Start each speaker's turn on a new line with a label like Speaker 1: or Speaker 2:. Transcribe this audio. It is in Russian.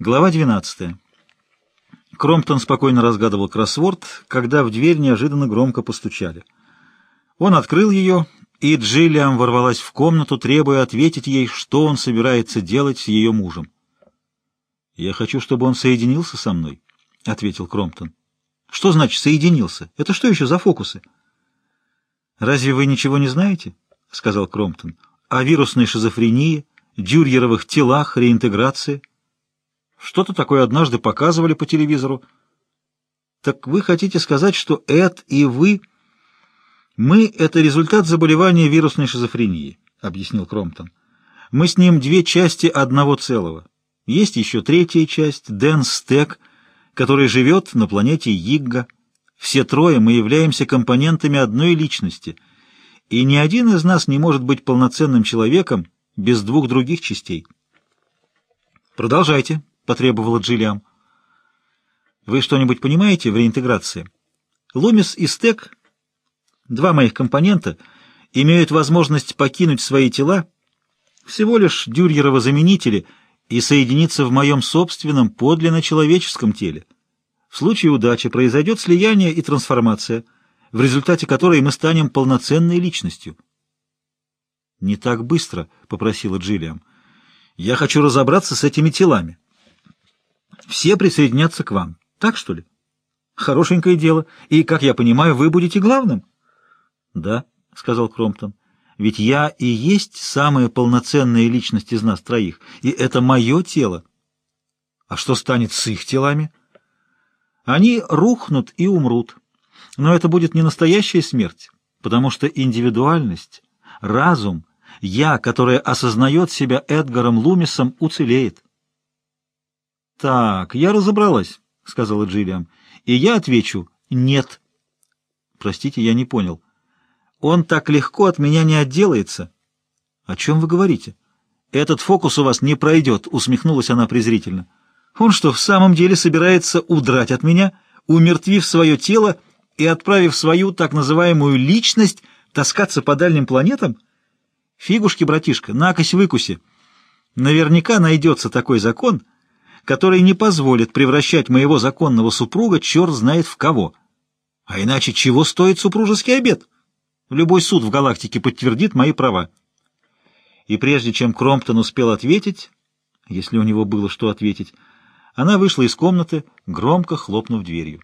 Speaker 1: Глава 12. Кромптон спокойно разгадывал кроссворд, когда в дверь неожиданно громко постучали. Он открыл ее, и Джиллиан ворвалась в комнату, требуя ответить ей, что он собирается делать с ее мужем. «Я хочу, чтобы он соединился со мной», — ответил Кромптон. «Что значит «соединился»? Это что еще за фокусы?» «Разве вы ничего не знаете?» — сказал Кромптон. «О вирусной шизофрении, дюрьеровых телах, реинтеграции». Что-то такое однажды показывали по телевизору. Так вы хотите сказать, что Эд и вы... Мы — это результат заболевания вирусной шизофрении, — объяснил Кромптон. Мы с ним две части одного целого. Есть еще третья часть, Дэн Стек, который живет на планете Йигга. Все трое мы являемся компонентами одной личности, и ни один из нас не может быть полноценным человеком без двух других частей. Продолжайте, — потребовала Джиллиам. «Вы что-нибудь понимаете в реинтеграции? Лумис и Стек, два моих компонента, имеют возможность покинуть свои тела, всего лишь дюрьерово-заменители, и соединиться в моем собственном подлинно человеческом теле. В случае удачи произойдет слияние и трансформация, в результате которой мы станем полноценной личностью». «Не так быстро», — попросила Джиллиам. «Я хочу разобраться с этими телами». Все присоединятся к вам. Так что ли? Хорошенькое дело. И, как я понимаю, вы будете главным? Да, сказал Кромптон. Ведь я и есть самая полноценная личность из нас троих, и это мое тело. А что станет с их телами? Они рухнут и умрут. Но это будет не настоящая смерть, потому что индивидуальность, разум, я, которая осознает себя Эдгаром Лумисом, уцелеет. «Так, я разобралась», — сказала Джиллиан. «И я отвечу «нет». Простите, я не понял. Он так легко от меня не отделается. О чем вы говорите? Этот фокус у вас не пройдет, усмехнулась она презрительно. Он что, в самом деле собирается удрать от меня, умертвив свое тело и отправив свою так называемую личность таскаться по дальним планетам? Фигушки, братишка, накось-выкуси. Наверняка найдется такой закон — который не позволит превращать моего законного супруга черт знает в кого. А иначе чего стоит супружеский обед? Любой суд в галактике подтвердит мои права. И прежде чем Кромптон успел ответить, если у него было что ответить, она вышла из комнаты, громко хлопнув дверью.